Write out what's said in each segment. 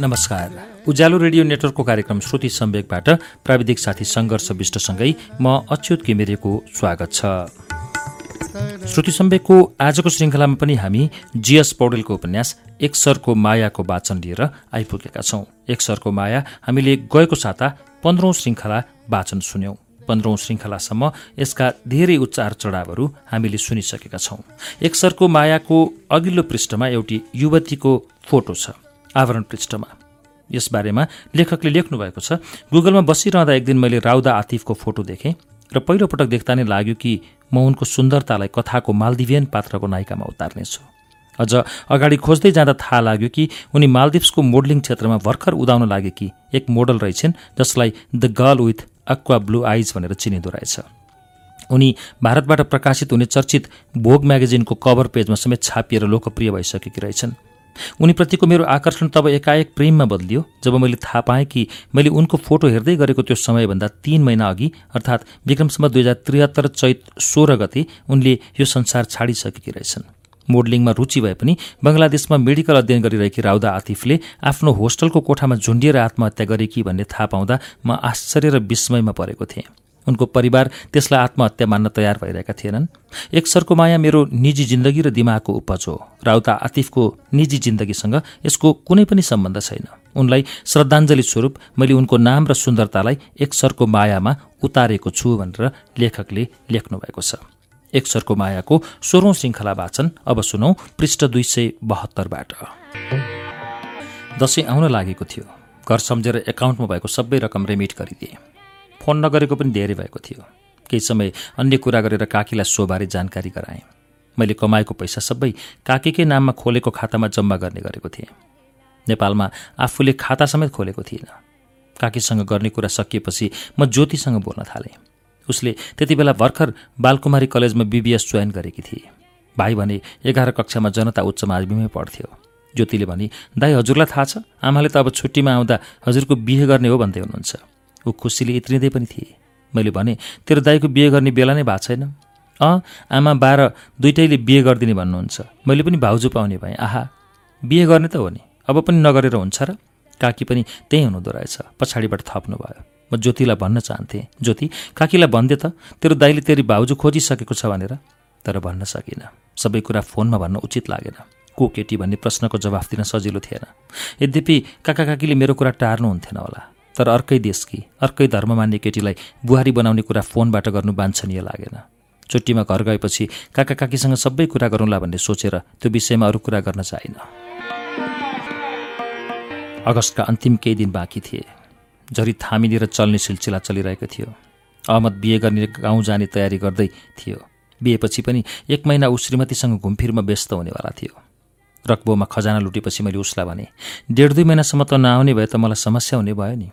नमस्कार। उज्यालो रेडियो नेटवर्कको कार्यक्रम श्रुति सम्वेकबाट प्राविधिक साथी सङ्घर्ष विष्टसँगै म अच्युत किमिरेको स्वागत छ। श्रुति सम्वेकको आजको श्रृङ्खलामा पनि हामी जीएस पौडेलको उपन्यास एक सरको मायाको वाचन लिएर आइपुगेका छौँ। एक सरको माया हामीले गएको साता पन्ध्रौँ श्रृङ्खला वाचन सुन्यौं। पन्ध्रौँ श्रृङ्खलासम्म यसका धेरै उच्चार चढावहरू हामीले सुनिसकेका छौँ। एक सरको मायाको अघिल्लो पृष्ठमा एउटी युवतीको फोटो छ। आवरण पृष्ठमा। यसबारेमा लेखकले लेख्नुभएको छ गुगलमा बसिरहँदा एक दिन मैले राउदा आतिफको फोटो देखेँ र पहिलोपटक देख्दा नै लाग्यो कि म उनको सुन्दरतालाई कथाको मालदिभियन पात्रको नायिकामा उतार्नेछु। अझ अगाडि खोज्दै जाँदा थाहा लाग्यो कि उनी मालदिप्सको मोडलिङ क्षेत्रमा भर्खर उदाउन लागे कि एक मोडल रहेछन् जसलाई the girl with aqua blue eyes भनेर चिनिँदो रहेछ। उनी भारतबाट प्रकाशित हुने चर्चित भोग म्यागजिनको कभर पेजमा समेत छापिएर लोकप्रिय भइसकेकी रहेछन्। उनीप्रतिको मेरो आकर्षण तब एकाएक प्रेममा बदलियो। जब मैले थाहा पाएँ कि मैले उनको फोटो हेर्दै गरेको त्यो समयभन्दा तीन महिना अघि अर्थात् विक्रमसम्म दुई हजार त्रिहत्तर चैत सोह्र गति उनले यो संसार छाडिसकेकी रहेछन्। मोडलिङमा रुचि भए पनि बङ्गलादेशमा मेडिकल अध्ययन गरिरहेकी राउदा आतिफले आफ्नो होस्टलको कोठामा झुन्डिएर आत्महत्या गरेकी भन्ने थाहा पाउँदा म आश्चर्य र विस्मयमा परेको थिएँ। उनको परिवार त्यसलाई आत्महत्या मान्न तयार भइरहेका थिएनन्। एक सरको माया मेरो निजी जिन्दगी र दिमागको उपज हो। राउता आतिफको निजी जिन्दगीसँग यसको कुनै पनि सम्बन्ध छैन। उनलाई श्रद्धाञ्जली स्वरूप मैले उनको नाम र सुन्दरतालाई एक सरको मायामा उतारेको छु भनेर लेखकले लेख्नु भएको छ। एक सरको मायाको सोह्रौं श्रृङ्खला वाचन अब सुनौ पृष्ठ दुई सय बहत्तरबाट। दसैँ आउन लागेको थियो। घर सम्झेर एकाउन्टमा भएको सबै रकम रेमिट गरिदिए। फोन नगरेको पनि धेरै भएको थियो। केही समय अन्य कुरा गरेर काकीलाई सोबारे जानकारी गराएँ। मैले कमाएको पैसा सबै काकीकै नाममा खोलेको खातामा जम्मा गर्ने गरेको थिएँ। नेपालमा आफूले खाता समेत खोलेको थिइनँ। काकीसँग गर्ने कुरा सकिएपछि म ज्योतिसँग बोल्न थालेँ। उसले त्यति बेला भर्खर बालकुमारी कलेजमा बिबिएस चयन गरेकी थिए। भाइ भने एघार कक्षामा जनता उच्च माध्यमिकमै पढ्थ्यो। ज्योतिले भने दाई हजुरलाई थाहा छ? आमाले त अब छुट्टीमा आउँदा हजुरको बिहे गर्ने हो भन्दै हुनुहुन्छ। ऊ खुसीले इत्रिँदै पनि थिए। मैले भने तेरो दाईको बिहे गर्ने बेला नै भएको छैन। अँ आमा बाह्र दुइटैले बिहे गरिदिने भन्नुहुन्छ। मैले पनि भाउजू पाउने भएँ। आहा बिहे गर्ने त हो नि। अब पनि नगरेर हुन्छ र। काकी पनि त्यही हुनुहुँदो रहेछ। पछाडिबाट थप्नुभयो। म ज्योतिलाई भन्न चाहन्थेँ। ज्योति काकीलाई भन्दे त। तेरो दाईले तेरि भाउजू खोजिसकेको छ भनेर। तर भन्न सकिनँ। सबै कुरा फोनमा भन्न उचित लागेन। को केटी भन्ने प्रश्नको जवाफ दिन सजिलो थिएन। यद्यपि काका काकीले मेरो कुरा टार्नुहुन्थेन होला। तर अर्कै देशकी अर्कै धर्म मान्ने केटीलाई बुहारी बनाउने कुरा फोनबाट गर्नु बान्छनीय लागेन। छुट्टीमा घर गएपछि काका काकीसँग सबै कुरा गरौँला भन्ने सोचेर त्यो विषयमा अरू कुरा गर्न चाहिन अगस्तका अन्तिम केही दिन बाँकी थिए। झरी थामिनेर चल्ने सिलसिला चलिरहेको थियो। अहमद बिहे गर्ने गाउँ जाने तयारी गर्दै थियो। बिहेपछि पनि एक महिना ऊ श्रीमतीसँग घुमफिरमा व्यस्त हुनेवाला थियो। रकबोमा खजाना लुटेपछि मैले उसलाई भने डेढ दुई महिनासम्म त नआउने भए त मलाई समस्या हुने भयो नि।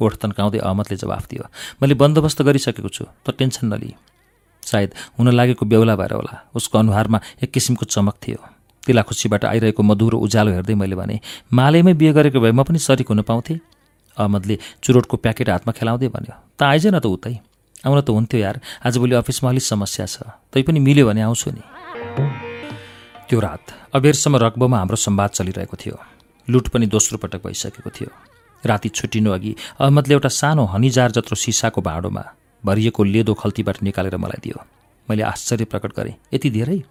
ओठ तन्काउँदै अहमदले जवाफ दियो। मैले बन्दोबस्त गरिसकेको छु त टेन्सन नलिए सायद हुन लागेको बेहुला भएर होला। उसको अनुहारमा एक किसिमको चमक थियो। तिला खुसीबाट आइरहेको मधुरो उज्यालो हेर्दै मैले भने मालेमै बिहे गरेको भए म पनि सरिक हुन पाउँथेँ? अहमदले चुरोटको प्याकेट हातमा खेलाउँदै भन्यो त आइज न त उतै। आउन त हुन्थ्यो यार। आजभोलि अफिसमा अलिक समस्या छ। तै पनि मिल्यो भने आउँछु नि। त्यो रात अबेरसम्म रक्बोमा हाम्रो संवाद चलिरहेको थियो। लुट पनि दोस्रो पटक भइसकेको थियो। राति छुट्टिनु अघि अहमदले एउटा सानो हनिजार जत्रो सिसाको भाँडोमा भरिएको लेदो खल्तीबाट निकालेर मलाई दियो। मैले आश्चर्य प्रकट गरेँ यति धेरै?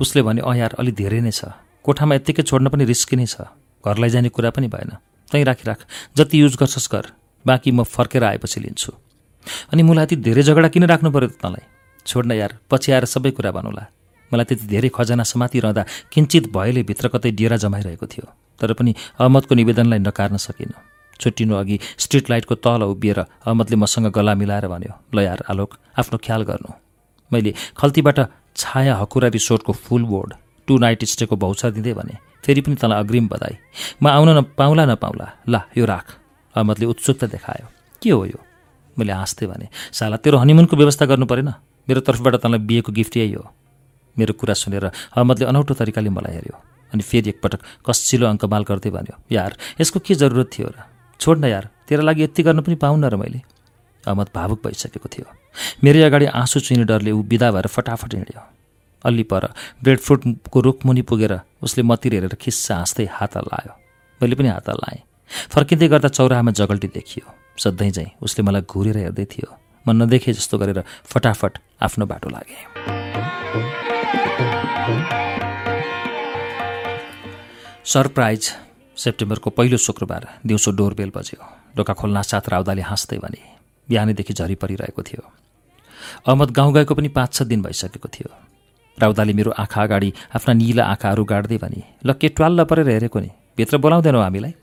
उसले भने अँ यार अलि धेरै नै छ। कोठामा यत्तिकै छोड्न पनि रिस्की नै छ। घर लैजाने कुरा पनि भएन। तै राखिराख जति युज गर्छस् कर बाँकी म फर्केर आएपछि लिन्छु। अनि मलाई यति धेरै झगडा किन राख्नु पऱ्यो त तँलाई? छोड्न यार पछि आएर सबै कुरा भनौँला। मलाई त्यति धेरै खजाना समातिरहँदा किन्चित भयले भित्र कतै डेरा जमाइरहेको थियो। तर पनि अहमदको निवेदनलाई नकार्न सकिनँ। छुट्टिनु अघि स्ट्रिट लाइटको तल उभिएर अहमदले मसँग गला मिलाएर भन्यो ल यार आलोक आफ्नो ख्याल गर्नु। मैले खल्तीबाट छाया हकुरा रिसोर्टको फुल बोर्ड टु नाइट स्टेको भौसा दिँदै भने फेरि पनि तँलाई अग्रिम बधाई। म आउन नपाउँला नपाउँला ल यो राख। अहमदले उत्सुकता देखायो। के हो यो? मैले हाँस्दै भने साला तेरो हनिमुनको व्यवस्था गर्नु परेन। मेरो तर्फबाट तँलाई बिहेको गिफ्ट यही हो। मेरो कुरा सुनेर अहमदले अनौठो तरिकाले मलाई हेऱ्यो अनि फेरि एकपटक कसिलो अङ्कमाल गर्दै भन्यो यार यसको के जरुरत थियो र? छोड न यार तेरो लागि यति गर्न पनि पाउन र मैले। अहमद भावुक भइसकेको थियो। मेरै अगाडि आँसु चुइने डरले ऊ बिदा भएर फटाफट हिँड्यो। अल्ली पर ब्रेडफ्रुटको रुखमुनि पुगेर उसले मतिर हेरेर खिस्सा हाँस्दै हात लायो मैले पनि हात लाएँ फर्किँदै गर्दा चौराहामा जगल्टी देखियो। सधैँ चाहिँ उसले मलाई घुरेर हेर्दै थियो। म नदेखे जस्तो गरेर फटाफट आफ्नो बाटो लागेँ। सरप्राइज। सेप्टेम्बरको पहिलो शुक्रबार दिउँसो डोरबेल बज्यो। ढोका खोल्न साथ राउदाले हाँस्दै भने बिहानैदेखि झरी परिरहेको थियो। अहमद गाउँ गएको पनि पाँच छ दिन भइसकेको थियो। राउदाले मेरो आँखा अगाडि आफ्ना निला आँखाहरू गाड्दै भने ल के ट्वाल्ल परेर हेरेको नि भित्र बोलाउँदैनौ हामीलाई?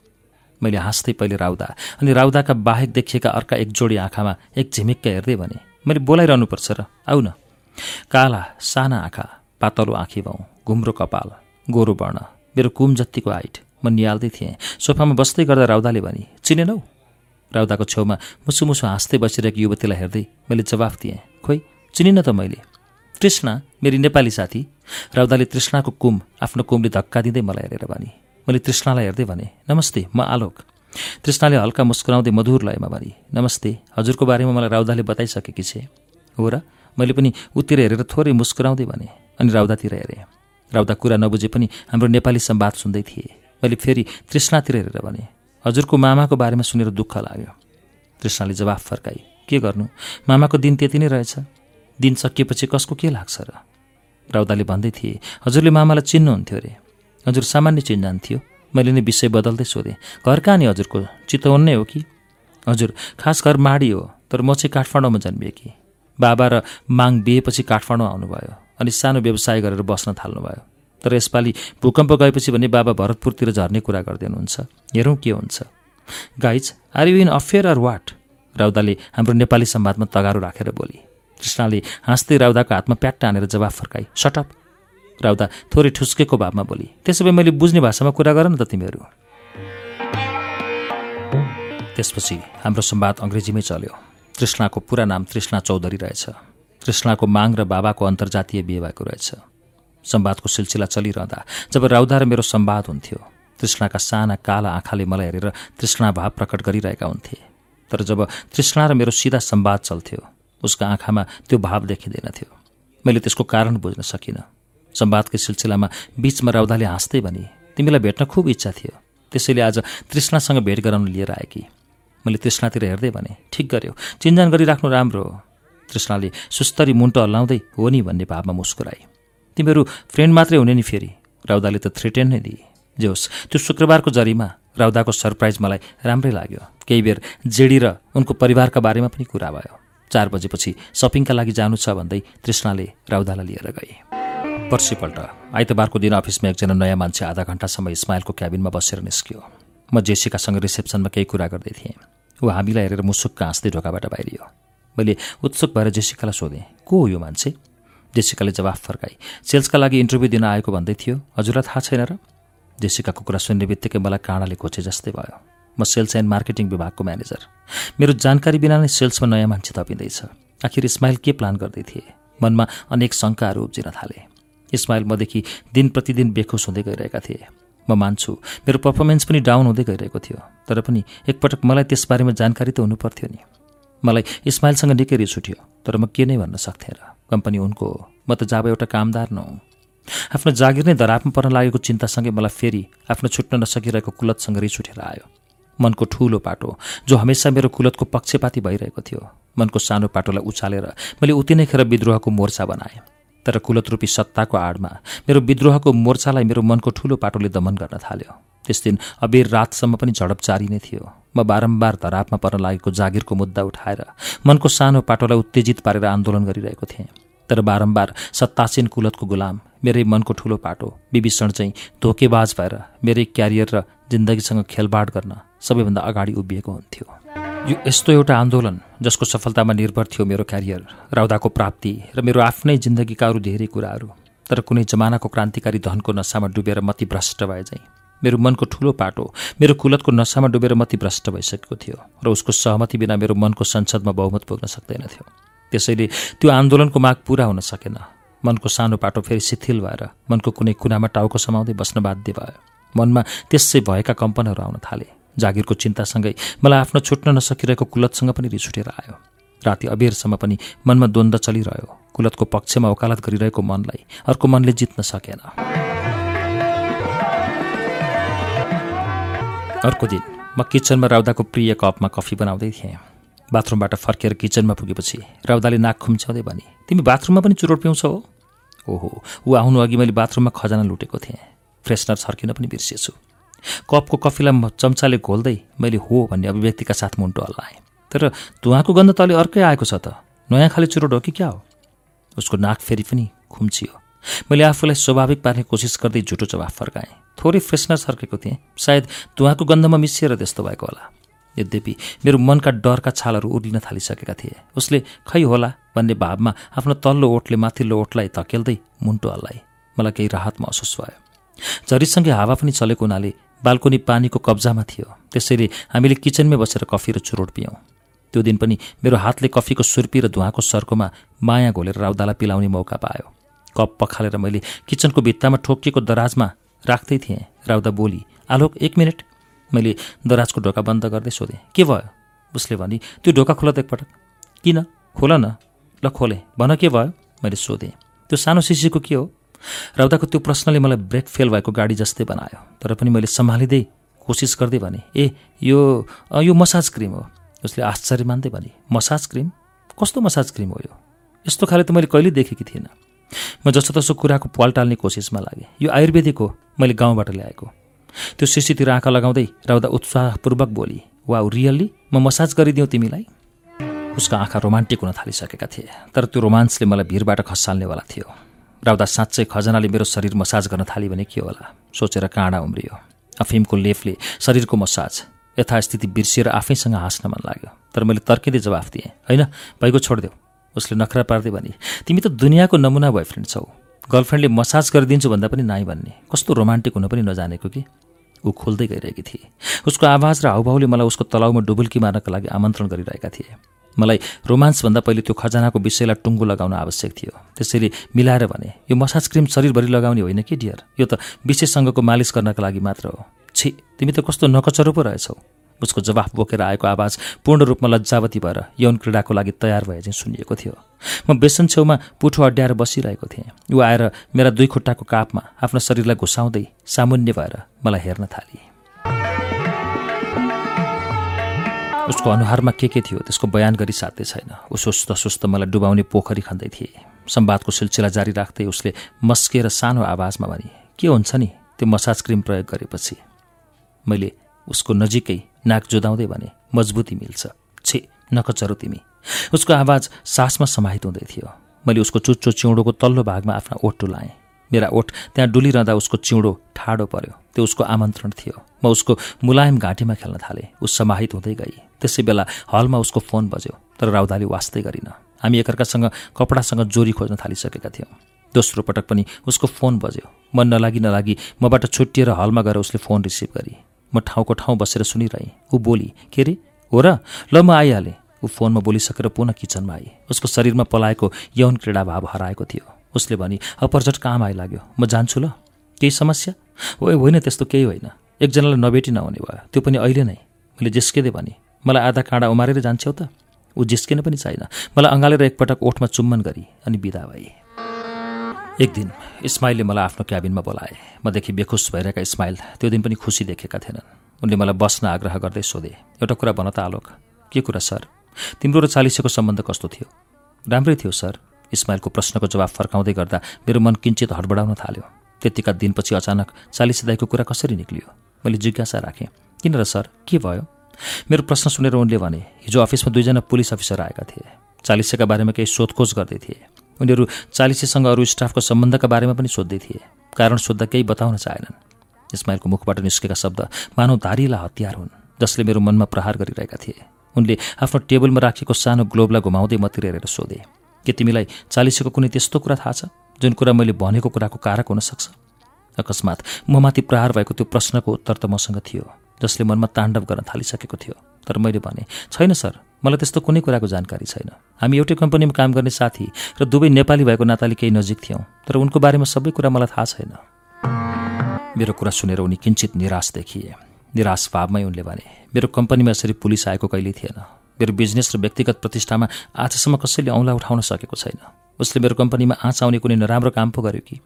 मैले हाँस्दै पहिले राउदा अनि राउदाका बाहेक देखिएका अर्का एक जोडी आँखामा एक झिमिक्क हेर्दै भने मैले बोलाइरहनुपर्छ र आउ न। काला साना आँखा पातलो आँखी भाउ घुम्रो कपाल गोरु वर्ण मेरो कुम जत्तिको हाइट म निहाल्दै थिएँ। सोफामा बस्दै गर्दा राउदाले भने चिनेनौ राउदाको छेउमा मुसु मुसु हाँस्दै बसिरहेको युवतीलाई हेर्दै मैले जवाफ दिएँ खोइ चिनिन त मैले। तृष्णा मेरी नेपाली साथी। राउदाले तृष्णाको कुम आफ्नो कुमले धक्का दिँदै मलाई हेरेर भने मैले तृष्णालाई हेर्दै भने नमस्ते म आलोक। तृष्णाले हल्का मुस्कुराउँदै मधुर लयमा भने नमस्ते हजुरको बारेमा मलाई राउदाले बताइसकेकी छे। हो र मैले पनि उतिर हेरेर थोरै मुस्कुराउँदै भने। अनि राउदातिर हेरेँ। राउदा कुरा नबुझे पनि हाम्रो नेपाली सम्वाद सुन्दै थिए। मैले फेरि तृष्णातिर हेरेर भने हजुरको मामाको बारेमा सुनेर दुःख लाग्यो। तृष्णाले जवाफ फर्काई के गर्नु? मामाको दिन त्यति नै रहेछ। दिन सकिएपछि कसको के लाग्छ र? राउदाले भन्दै थिए हजुरले मामालाई चिन्नुहुन्थ्यो अरे हजुर सामान्य चिन्जान थियो। मैले नै विषय बदल्दै सोधेँ घर कहाँ नि हजुरको? चितवन नै हो कि? हजुर खास घर माडी हो तर म चाहिँ काठमाडौँमा जन्मिएँ बाबा र माग बिहेपछि काठमाडौँ आउनुभयो अनि सानो व्यवसाय गरेर बस्न थाल्नुभयो। तर यसपालि भूकम्प गएपछि भने बाबा भरतपुरतिर झर्ने कुरा गर्दै हुनुहुन्छ। हेरौँ के हुन्छ। Guys are you in affair or what राउदाले हाम्रो नेपाली संवादमा तगारो राखेर बोली। कृष्णले हाँस्दै राउदाको हातमा प्याट्टा हानेर जवाफ फर्काई। सटअप राउदा थोरै ठुस्केको भावमा बोली। त्यसो भए मैले बुझ्ने भाषामा कुरा गर न त तिमीहरू। त्यसपछि हाम्रो संवाद अङ्ग्रेजीमै चल्यो। तृष्णाको पुरा नाम तृष्णा चौधरी रहेछ। तृष्णाको माग र बाबाको अन्तर्जातीय बिहे भएको रहेछ। संवादको सिलसिला चलिरहँदा जब राउदा र मेरो संवाद हुन्थ्यो तृष्णाका साना काला आँखाले मलाई हेरेर तृष्णा भाव प्रकट गरिरहेका हुन्थे। तर जब तृष्णा र मेरो सिधा संवाद चल्थ्यो उसका आँखामा त्यो भाव देखिँदैनथ्यो। मैले त्यसको कारण बुझ्न सकिनँ। संवादकै सिलसिलामा बिचमा राउदाले हाँस्दै भने तिमीलाई भेट्न खुब इच्छा थियो। त्यसैले आज तृष्णासँग भेट गराउन लिएर आएकी। मैले तृष्णातिर हेर्दै भने ठिक गर्यो। चिन्जान गरिराख्नु राम्रो हो तृष्णाले सुस्तरी मुन्टो हल्लाउँदै हो नि भन्ने भावमा मुस्कुराए। तिमीहरू फ्रेन्ड मात्रै हुने नि फेरि। राउदाले त थ्रेटेन नै दिए। जे होस् त्यो शुक्रबारको जरीमा राउदाको सरप्राइज मलाई राम्रै लाग्यो। केही बेर जेडी र उनको परिवारका बारेमा पनि कुरा भयो। चार बजेपछि सपिङका लागि जानु छ भन्दै तृष्णाले राउदालाई लिएर गए। पर्सिपल्ट आइतबारको दिन अफिसमा एकजना नयाँ मान्छे आधा घन्टासम्म इस्माइलको क्याबिनमा बसेर निस्क्यो। म जेसिकासँग रिसेप्सनमा केही कुरा गर्दै थिएँ। ऊ हामीलाई हेरेर मुसुक्क हाँस्दै ढोकाबाट बाहिरियो। मैले उत्सुक भएर जेसिकालाई सोधेँ को हो यो मान्छे? जेसिकाले जवाफ फर्काई। सेल्सका लागि इन्टरभ्यू दिन आएको भन्दै थियो। हजुरलाई थाहा छैन र? जेसिकाको कुरा सुन्ने बित्तिकै मलाई काँडाले घोचे जस्तै भयो। म सेल्स एन्ड मार्केटिङ विभागको म्यानेजर। मेरो जानकारी बिना नै सेल्समा नयाँ मान्छे थपिँदैछ। आखिर इस्माइल के प्लान गर्दै थिए? मनमा अनेक शङ्काहरू उब्जिन थाले। इस्माइल मदेखि दिन प्रतिदिन बेखुस हुँदै गइरहेका थिए। म मान्छु मेरो पर्फर्मेन्स पनि डाउन हुँदै गइरहेको थियो। तर पनि एकपटक मलाई त्यसबारेमा जानकारी त हुनुपर्थ्यो नि। मलाई इस्माइलसँग निकै रिस उठ्यो तर म के नै भन्न सक्थेँ र? कम्पनी उनको। म त जाब एउटा कामदार नहुँ आफ्नो जागिर नै धरापमा पर्न लागेको चिन्तासँगै मलाई फेरि आफ्नो छुट्न नसकिरहेको कुलतसँग रिस उठेर आयो। मनको ठूलो पाटो जो हमेसा मेरो कुलतको पक्षपाती भइरहेको थियो मनको सानो पाटोलाई उचालेर मैले उति नै खेर विद्रोहको मोर्चा बनाएँ। तर कुलतरूपी सत्ताको आडमा। मेरो विद्रोहको मोर्चालाई मेरो मनको ठूलो पाटोले दमन गर्न थाल्यो। त्यस दिन अबेर रातसम्म पनि झडप जारी नै थियो। म बारम्बार धरापमा पर्न लागेको जागिरको मुद्दा उठाएर मनको सानो पाटोलाई उत्तेजित पारेर आन्दोलन गरिरहेको थिएँ। तर बारम्बार सत्तासीन कुलतको गुलाम मेरै मनको ठुलो पाटो विभीषण चाहिँ धोकेबाज भएर मेरै क्यारियर र जिन्दगीसँग खेलबाड गर्न सबैभन्दा अगाडि उभिएको हुन्थ्यो। यो यस्तो एउटा आन्दोलन जसको सफलतामा निर्भर थियो मेरो क्यारियर राउदाको प्राप्ति र मेरो आफ्नै जिन्दगीका अरू धेरै कुराहरू। तर कुनै जमानाको क्रान्तिकारी धनको नसामा डुबेर मती भ्रष्ट भए चाहिँ मेरो मनको ठुलो पाटो मेरो कुलतको नसामा डुबेर मती भ्रष्ट भइसकेको थियो र उसको सहमति बिना मेरो मनको संसदमा बहुमत पुग्न सक्दैनथ्यो त्यसैले त्यो आन्दोलनको माग पुरा हुन सकेन। मनको सानो पाटो फेरि शिथिल भएर मनको कुनै कुनामा टाउको समाउँदै बस्न बाध्य भयो। मनमा त्यसै भएका कम्पनहरू आउन थाले। जागिरको चिन्तासँगै मलाई आफ्नो छुट्न नसकिरहेको कुलतसँग पनि रिस उठेर आयो। राति अबेरसम्म पनि मनमा द्वन्द्व चलिरह्यो। कुलतको पक्षमा वकालत गरिरहेको मनलाई अर्को मनले जित्न सकेन। अर्को दिन म किचनमा राउदाको प्रिय कपमा कफी बनाउँदै थिएँ। बाथरुमबाट फर्केर किचनमा पुगेपछि राउदाले नाक खुम्च्याउँदै भने तिमी बाथरुममा पनि चुरोट पिउँछौ हो? ओहो ऊ आउनु अघि मैले बाथरुममा खजाना लुटेको थिएँ। फ्रेसनर छर्किन पनि बिर्सिएछु। कपको कफीलाई चम्चाले घोल्दै मैले हो भन्ने अभिव्यक्तिका साथ मुन्टो हल्लाएँ। तर धुवाको गन्ध तले अर्कै आएको छ त। नयाँ खाले चुरोट हो कि क्या हो? उसको नाक फेरि पनि खुम्चियो। मैले आफूलाई स्वाभाविक पार्ने कोसिस गर्दै झुटो जवाफ फर्काएँ। थोरै फ्रेसनर छर्केको थिएँ। सायद धुवाको गन्धमा मिसिएर त्यस्तो भएको होला। यद्यपि मेरो मनका डरका छालहरू उर्लिन थालिसकेका थिए। उसले खै होला भन्ने भावमा आफ्नो तल्लो ओठले माथिल्लो ओठलाई धकेल्दै मुन्टो हल्लाए। मलाई केही राहत महसुस भयो। झरीसँगै हावा पनि चलेको हुनाले बाल्कोनी पानीको कब्जामा थियो। त्यसैले हामीले किचनमै बसेर कफी र चुरोट पियौँ। त्यो दिन पनि मेरो हातले कफीको सुर्पी र धुवाको सर्कोमा माया घोलेर राउदालाई पिलाउने मौका पायो। कप पखालेर मैले किचनको भित्तामा ठोकिएको दराजमा राख्दै थिएँ। राउदा बोली आलोक एक मिनट मैले दराजको ढोका बन्द गर्दै सोधेँ के भयो उसले भने त्यो ढोका खोला त एकपटक। किन? खोल न। ल खोलेँ। भन के भयो मैले सोधेँ त्यो सानो सिसीको के हो? राउदाको त्यो प्रश्नले मलाई ब्रेक फेल भएको गाडी जस्तै बनायो। तर पनि मैले सम्हालिँदै कोसिस गर्दै भने ए यो यो मसाज क्रिम हो। उसले आश्चर्य मान्दै भने मसाज क्रिम? कस्तो मसाज क्रिम हो यो? यस्तो खाले त मैले कहिले देखेकी थिइनँ। म जसोतसो कुराको पाल टाल्ने कोसिसमा लागेँ। यो आयुर्वेदिक हो मैले गाउँबाट ल्याएको त्यो शिशुतिर आँखा लगाउँदै राउदा उत्साहपूर्वक बोली वा रियल्ली? म मसाज गरिदिउँ तिमीलाई? उसका आँखा रोमान्टिक हुन थालिसकेका थिए तर त्यो रोमान्सले मलाई भिरबाट खसाल्नेवाला थियो। राउदा साँच्चै खजनाले मेरो शरीर मसाज गर्न थाली भने के होला? सोचेर काँडा उम्रियो। अफिमको लेफले शरीरको मसाज यथास्थिति बिर्सिएर आफैसँग हाँस्न मन लाग्यो। तर मैले तर्किँदै जवाफ दिएँ होइन भइगयो छोडिदेऊ उसले नखरा पार्दै भने तिमी त दुनियाँको नमुना बोयफ्रेन्ड छौ। गर्लफ्रेन्डले मसाज गरिदिन्छु भन्दा पनि नाइ भन्ने। कस्तो रोमान्टिक हुन पनि नजानेको कि? ऊ खोल्दै गइरहेकी थिए। उसको आवाज र हाउभाउले मलाई उसको तलाउमा डुबुल्की मार्नका लागि आमन्त्रण गरिरहेका थिए। मलाई रोमान्सभन्दा पहिले त्यो खजानाको विषयलाई टुङ्गो लगाउन आवश्यक थियो। त्यसैले मिलाएर भने यो मसाज क्रिम शरीरभरि लगाउने होइन कि डियर? यो त विशेषसँगको मालिस गर्नका लागि मात्र हो। छि तिमी त कस्तो नकचरो पो रहेछौ। उसको जवाफ बोकेर आएको आवाज पूर्ण रूपमा लज्जावती भएर यौन क्रीडाको लागि तयार भए चाहिँ सुनिएको थियो। म बेसन छेउमा पुठो अड्याएर बसिरहेको थिएँ। ऊ आएर मेरा दुई खुट्टाको कापमा आफ्नो शरीरलाई घुसाउँदै सामुन्य भएर मलाई हेर्न थालिए उसको अनुहारमा के के थियो त्यसको बयान गरी साध्य छैन। ऊ सुस्त सुस्त मलाई डुबाउने पोखरी खन्दै थिए। संवादको सिलसिला जारी राख्दै उसले मस्किएर सानो आवाजमा भने के हुन्छ नि? त्यो मसाज क्रिम प्रयोग गरेपछि? मैले उसको नजिकै नाक जोदाउँदै भने मजबुती मिल्छ। छे नकचरो तिमी। उसको आवाज सासमा समाहित हुँदै थियो। मैले उसको चुच्चो चिउँडोको तल्लो भागमा आफ्ना ओठ टुलाएँ मेरा ओठ त्यहाँ डुलिरहँदा उसको चिउँडो ठाडो पर्यो। त्यो उसको आमन्त्रण थियो। म उसको मुलायम घाँटीमा खेल्न थालेँ। ऊ समाहित हुँदै गई। त्यसै बेला हलमा उसको फोन बज्यो तर राउदाले वास्तै गरिन। हामी एकअर्कासँग कपडासँग जोरी खोज्न थालिसकेका थियौँ। दोस्रो पटक पनि उसको फोन बज्यो। मन नलागी नलागी मबाट छुट्टिएर हलमा गएर उसले फोन रिसिभ गरी। म ठाउँको ठाउँ बसेर सुनिरहेँ। ऊ बोली के अरे हो र? ल म आइहालेँ। ऊ फोनमा बोलिसकेर पुनः किचनमा आए। उसको शरीरमा पलाएको यौन क्रीडा भाव हराएको थियो। उसले भनी अपरझट काम आइलाग्यो? म जान्छु ल। केही समस्या? ओ होइन त्यस्तो केही होइन। एकजनालाई नभेटी नहुने भयो। त्यो पनि अहिले नै। मैले जिस्किँदै भने मलाई आधा काँडा उमारेर जान्छौ त। ऊ जिस्किन पनि छैन। मलाई अँगालेर एकपटक ओठमा चुम्बन गरी अनि बिदा भए एक दिन इस्माइलले मलाई आफ्नो क्याबिनमा बोलाए। मदेखि बेखुस भइरहेका इस्माइल त्यो दिन पनि खुसी देखेका थिएनन्। उनले मलाई बस्न आग्रह गर्दै सोधे एउटा कुरा भन त आलोक। के कुरा सर? तिम्रो र चालिसेको सम्बन्ध कस्तो थियो? राम्रै थियो सर। इस्माइलको प्रश्नको जवाब फर्काउँदै गर्दा मेरो मन किन्चित हडबडाउन थाल्यो। त्यतिका दिनपछि अचानक चालिस दाईको कुरा कसरी निक्लियो? मैले जिज्ञासा राखेँ किन र सर के भयो? मेरो प्रश्न सुनेर उनले भने हिजो अफिसमा दुईजना पुलिस अफिसर आएका थिए। चालिसेका बारेमा केही सोधखोज गर्दै थिए। उनीहरू चालिसेसँग अरू स्टाफको सम्बन्धका बारेमा पनि सोध्दै थिए। कारण सोद्धा केही बताउन चाहेनन्। इस्माइलको मुखबाट निस्केका शब्द मानव धारिला हतियार हुन् जसले मेरो मनमा प्रहार गरिरहेका थिए। उनले आफ्नो टेबलमा राखेको सानो ग्लोबलाई घुमाउँदै मतिर हेरेर सोधे के तिमीलाई चालिसेको कुनै त्यस्तो कुरा थाहा छ जुन कुरा मैले भनेको कुराको कारक हुन सक्छ? अकस्मात ममाथि प्रहार भएको त्यो प्रश्नको उत्तर त मसँग थियो जसले मनमा ताण्डव गर्न थालिसकेको थियो। तर मैले भने छैन सर मलाई त्यस्तो कुनै कुराको जानकारी छैन। हामी एउटै कम्पनीमा काम गर्ने साथी र दुवै नेपाली भएको नाताले केही नजिक थियौँ तर उनको बारेमा सबै कुरा मलाई थाहा छैन। मेरो कुरा सुनेर उनी किन्चित निराश देखिए। निराश भावमै उनले भने मेरो कम्पनीमा यसरी पुलिस आएको कहिल्यै थिएन। मेरो बिजनेस र व्यक्तिगत प्रतिष्ठामा आजसम्म कसैले औँला उठाउन सकेको छैन। उसले मेरो कम्पनीमा आँच आउने कुनै नराम्रो काम पो गर्यो कि?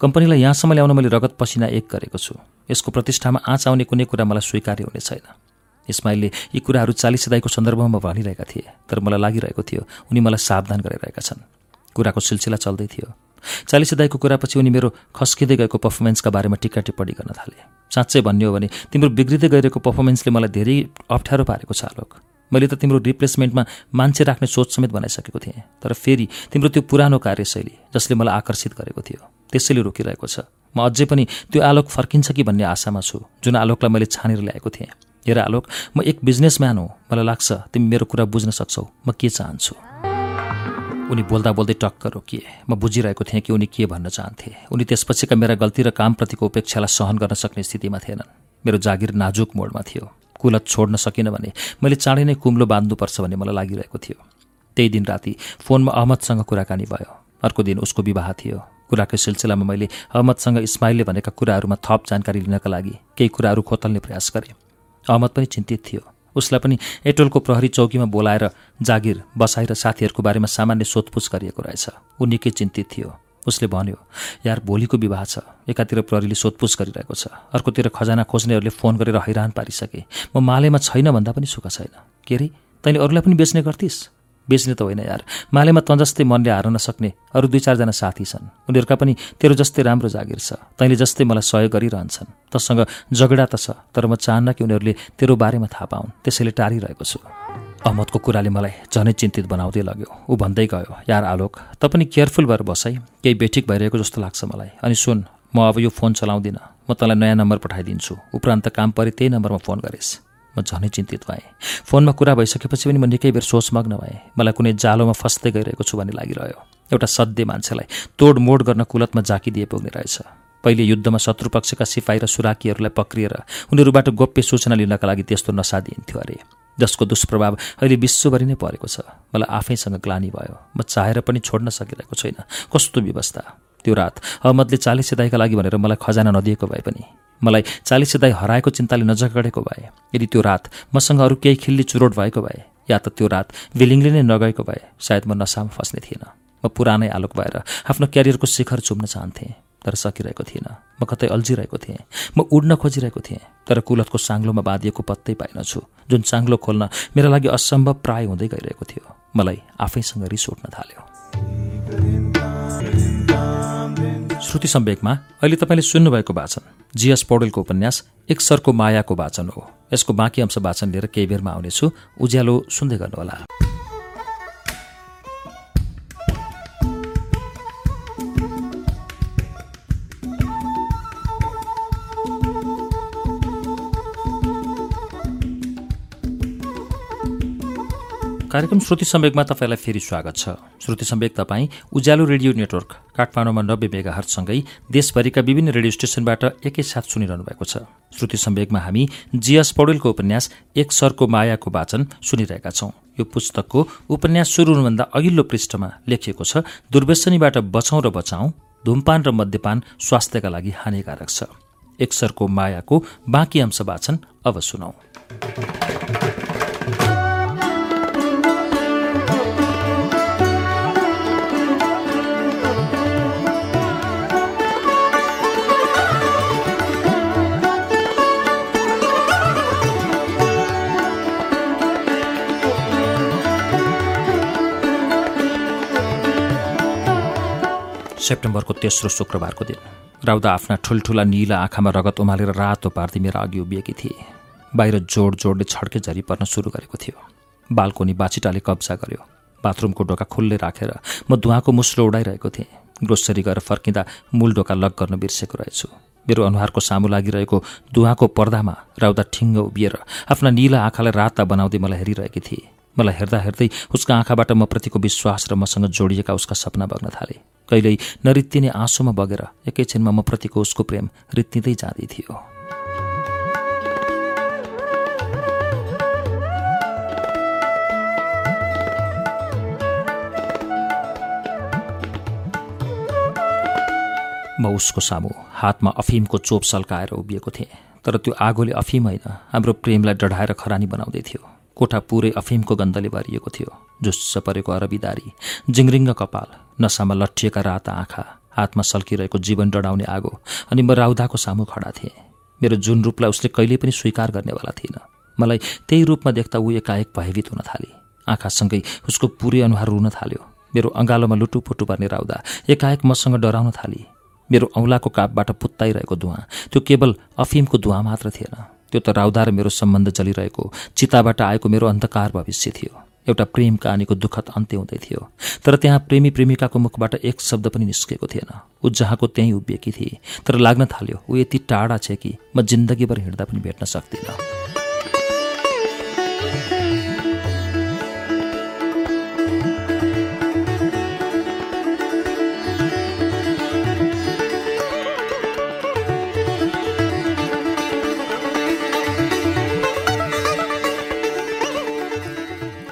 कम्पनीलाई यहाँसम्म ल्याउन मैले रगत पसिना एक गरेको छु। यसको प्रतिष्ठामा आँच आउने कुनै कुरा मलाई स्वीकार्य हुने छैन। इस्माइलले यी कुराहरू चालिस दाईको सन्दर्भमा भनिरहेका थिए तर मलाई लागिरहेको थियो उनी मलाई सावधान गरिरहेका छन्। कुराको सिलसिला चल्दै थियो। चालिस दाईको कुरापछि उनी मेरो खस्किँदै गएको पर्फर्मेन्सका बारेमा टिक्का टिप्पणी गर्न थाले। साँच्चै भन्ने हो भने तिम्रो बिग्रिँदै गइरहेको पर्फर्मेन्सले मलाई धेरै अप्ठ्यारो पारेको छ आलोक। मैले त तिम्रो रिप्लेसमेन्टमा मान्छे राख्ने सोच समेत बनाइसकेको थिएँ तर फेरि तिम्रो त्यो पुरानो कार्यशैली जसले मलाई आकर्षित गरेको थियो त्यसैले रोकिरहेको छ। म अझै पनि त्यो आलोक फर्किन्छ कि भन्ने आशामा छु जुन आलोकलाई मैले छानेर ल्याएको थिएँ। हेर आलोक म एक बिजनेसम्यान हो मलाई लाग्छ तिमी मेरो कुरा बुझ्न सक्छौ म के चाहन्छु? उनी बोल्दा बोल्दै टक्क रोकिए। म बुझिरहेको थिएँ कि उनी के भन्न चाहन्थे। उनी त्यसपछिका मेरा गल्ती र कामप्रतिको उपेक्षालाई सहन गर्न सक्ने स्थितिमा थिएनन्। मेरो जागिर नाजुक मोडमा थियो। कुलत छोड्न सकिनँ भने मैले चाँडै नै कुम्लो बाँध्नुपर्छ भन्ने मलाई लागिरहेको थियो। त्यही दिन राति फोनमा अहमदसँग कुराकानी भयो। अर्को दिन उसको विवाह थियो। कुराको सिलसिलामा मैले अहमदसँग इस्माइलले भनेका कुराहरूमा थप जानकारी लिनका लागि केही कुराहरू खोतल्ने प्रयास गरेँ। अहमद पनि चिन्तित थियो। उसलाई पनि एटोलको प्रहरी चौकीमा बोलाएर जागिर बसाई र साथीहरूको बारेमा सामान्य सोधपुछ गरिएको रहेछ। ऊ निकै चिन्तित थियो। उसले भन्यो यार भोलिको विवाह छ। एकातिर प्रहरीले सोधपुछ गरिरहेको छ। अर्कोतिर खजाना खोज्नेहरूले फोन गरेर हैरान पारिसके। म मालेमा छैन भन्दा पनि सुख छैन। के अरे तैँले अरूलाई पनि बेच्ने गर्थिस्? बेच्ने त होइन यार। मालेमा तँ जस्तै मनले हार्न नसक्ने अरू दुई चारजना साथी छन्। उनीहरूका पनि तेरो जस्तै राम्रो जागिर छ। तैँले जस्तै मलाई सहयोग गरिरहन्छन्। तसँग झगडा त छ तर म चाहन्न कि उनीहरूले तेरो बारेमा थाहा पाउन्। त्यसैले टारिरहेको छु। अहमदको कुराले मलाई झनै चिन्तित बनाउँदै लग्यो। ऊ भन्दै गयो यार आलोक त पनि केयरफुल भएर बसाइ। केही बेठिक भइरहेको जस्तो लाग्छ मलाई। अनि सुन म अब यो फोन चलाउँदिनँ। म तँलाई नयाँ नम्बर पठाइदिन्छु। उपरान्त काम परे त्यही नम्बरमा फोन गरेस्। म झनै चिन्तित भएँ। फोनमा कुरा भइसकेपछि पनि म निकै बेर सोचमग्न भएँ। मलाई कुनै जालोमा फस्दै गइरहेको छु भन्ने लागिरह्यो। एउटा सध्य मान्छेलाई तोडमोड गर्न कुलतमा जाकिदिए पुग्ने रहेछ। पहिले युद्धमा शत्रुपक्षका सिपाही र सुराकीहरूलाई पक्रिएर उनीहरूबाट गोप्य सूचना लिनका लागि त्यस्तो नसा दिइन्थ्यो अरे। जसको दुष्प्रभाव अहिले विश्वभरि नै परेको छ। मलाई आफैसँग ग्लानी भयो। म चाहेर पनि छोड्न सकिरहेको छैन। कस्तो व्यवस्था? त्यो रात अहमदले चालिस दाईका लागि भनेर मलाई खजाना नदिएको भए पनि। मलाई चालिस दाई हराएको चिन्ताले नजगडेको भए। यदि त्यो रात मसँग अरू केही खिल्ली चुरोट भएको भए या त त्यो रात विलिङले नै नगएको भए सायद म नसामा फस्ने थिएन। म पुरानै आलोक भएर आफ्नो क्यारियरको शिखर चुम्न चाहन्थेँ। तर सकिरहेको थिइनँ म कतै अल्झिरहेको थिएँ। म उड्न खोजिरहेको थिएँ। तर कुलतको साङ्लोमा बाँधिएको पत्तै पाइनछु जुन साङ्लो खोल्न मेरा लागि असम्भव प्राय हुँदै गइरहेको थियो मलाई आफैसँग रिस उठ्न थाल्यो। श्रुति सम्वेकमा अहिले तपाईँले सुन्नुभएको वाचन जीएस पौडेलको उपन्यास एक सरको मायाको वाचन हो। यसको बाँकी अंश वाचन लिएर केही बेरमा आउनेछु। उज्यालो सुन्दै गर्नुहोला। कार्यक्रम श्रुति सम्वेकमा तपाईँलाई फेरि स्वागत छ। श्रुति सम्वेक तपाईँ उज्यालो रेडियो नेटवर्क काठमाडौँमा नब्बे मेगा हर्टसँगै देशभरिका विभिन्न रेडियो स्टेशनबाट एकैसाथ सुनिरहनु भएको छ। श्रुति सम्वेकमा हामी जीएस पौडेलको उपन्यास एक सरको मायाको वाचन सुनिरहेका छौं। यो पुस्तकको उपन्यास सुरु हुनुभन्दा अघिल्लो पृष्ठमा लेखिएको छ दुर्व्यसनीबाट बचाउँ र बचाउँ धुमपान र मद्यपान स्वास्थ्यका लागि हानिकारक छ। एक सरको मायाको बाँकी अंश वाचन अब सुनौ। सेप्टेम्बरको तेस्रो शुक्रबारको दिन। राउदा आफ्ना ठुल्ठुला निला आँखामा रगत उमालेर रातो पार्दै मेरा अघि उभिएकी थिए। बाहिर जोड जोडले छड्के झरी पर्न सुरु गरेको थियो। बाल्कोनी बाछिटाले कब्जा गर्यो। बाथरुमको ढोका खुल्लै राखेर म धुवाको मुस्लो उडाइरहेको थिएँ। ग्रोसरी गएर फर्किँदा मूल ढोका लक गर्न बिर्सेको रहेछु। मेरो अनुहारको सामु लागिरहेको धुवाको पर्दामा राउदा ठिङ्ग उभिएर आफ्ना निला आँखालाई राता बनाउँदै मलाई हेरिरहेकी थिए। मलाई हेर्दा हेर्दै उसका आँखाबाट म प्रतिको विश्वास र मसँग जोडिएका उसका सपना बग्न थाले। कहिल्यै नरित्तिने आँसुमा बगेर एकैछिनमा म प्रतिको उसको प्रेम रित्तिँदै जाँदै थियो। म उसको सामु हातमा अफिमको चोप सल्काएर उभिएको थिएँ तर त्यो आगोले अफिम होइन हाम्रो प्रेमलाई डढाएर खरानी बनाउँदै थियो। कोठा पुरै अफिमको गन्धले भरिएको थियो जुस्स परेको अरबी दारी जिङ्रिङ्ग कपाल नसामा लट्ठिएका राता आँखा हातमा सल्किरहेको जीवन डढाउने आगो अनि म राउदाको सामु खडा थिएँ। मेरो जुन रूपलाई उसले कहिले पनि स्वीकार गर्नेवाला थिएन। मलाई त्यही रूपमा देख्दा ऊ एकाएक भयभीत हुन थाले। आँखासँगै उसको पुरै अनुहार रुन थाल्यो। मेरो अँगालोमा लुटुपुटु पर्ने राउदा एकाएक मसँग डराउन थाली। मेरो औँलाको कापबाट पुत्ताइरहेको धुवा त्यो केवल अफिमको धुवा मात्र थिएन। त्यो त राउदा र मेरो सम्बन्ध चलिरहेको चिताबाट आएको मेरो अन्धकार भविष्य थियो। एउटा प्रेम कहानीको दुःखद अन्त्य हुँदै थियो। तर त्यहाँ प्रेमी प्रेमिकाको मुखबाट एक शब्द पनि निस्केको थिएन। ऊ जहाँको त्यहीँ उभिएकी थिए। तर लाग्न थाल्यो ऊ यति टाढा छ कि म जिन्दगीभर हिँड्दा पनि भेट्न सक्दिनँ।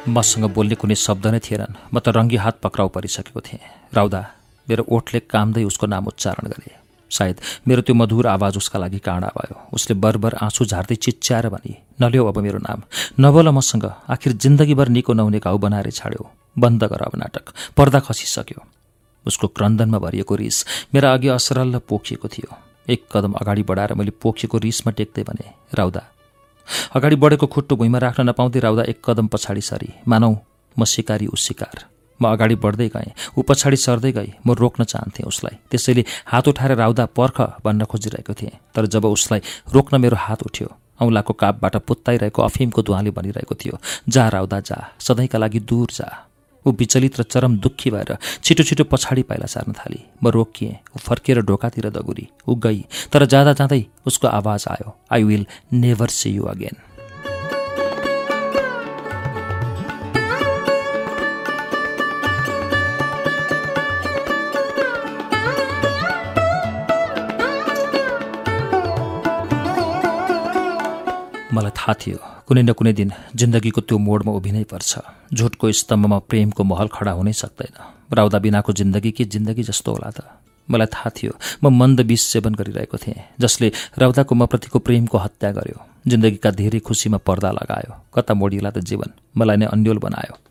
मसँग बोल्ने कुनै शब्द नै थिएनन् म त रङ्गी हात पक्राउ परिसकेको थिएँ। राउदा मेरो ओठले कामदै उसको नाम उच्चारण गरे। सायद मेरो त्यो मधुर आवाज उसका लागि काँडा भयो। उसले बरबर आँसु झार्दै चिच्याएर भने नल्यो अब मेरो नाम। नबोल मसँग। आखिर जिन्दगीभर निको नहुने घाउ बनाएर छाड्यो। बन्द गर अब नाटक। पर्दा खसिसक्यो। उसको क्रन्दनमा भरिएको रिस मेरा अघि असरल्ल पोखिएको थियो। एक कदम अगाडि बढाएर मैले पोखिएको रिसमा टेक्दै भने राउदा अगाडि बढेको खुट्टो भुइँमा राख्न नपाउँदै राउदा एक कदम पछाडि सरी मानौ म सिकारी ऊ शिकार म अगाडि बढ्दै गएँ ऊ पछाडि सर्दै गएँ म रोक्न चाहन्थेँ उसलाई। त्यसैले हात उठाएर राउदा पर्ख भन्न खोजिरहेको थिएँ तर जब उसलाई रोक्न मेरो हात उठ्यो औँलाको कापबाट पुत्ताइरहेको अफिमको धुवाले भनिरहेको थियो जा राउदा जा सधैँका लागि दूर जा। ऊ विचलित र चरम दुःखी भएर छिटो छिटो पछाडि पाइला सार्न थाली। म रोकिएँ ऊ फर्किएर ढोकातिर दगुरी। ऊ गई तर जाँदा जाँदै उसको आवाज आयो I will never see you again मलाई थाहा थियो कुनै न कुनै दिन जिन्दगीको त्यो मोडमा उभिनै पर्छ। झुटको स्तम्भमा प्रेमको महल खडा हुनै सक्दैन। राउदा बिनाको जिन्दगी के जिन्दगी जस्तो होला त। मलाई थाहा थियो म मन्द विष सेवन गरिरहेको थिएँ जसले राउदाको म प्रतिको प्रेमको हत्या गर्यो। जिन्दगीका धेरै खुसीमा पर्दा लगायो। कता मोडिला त जीवन मलाई नै अन्यल बनायो।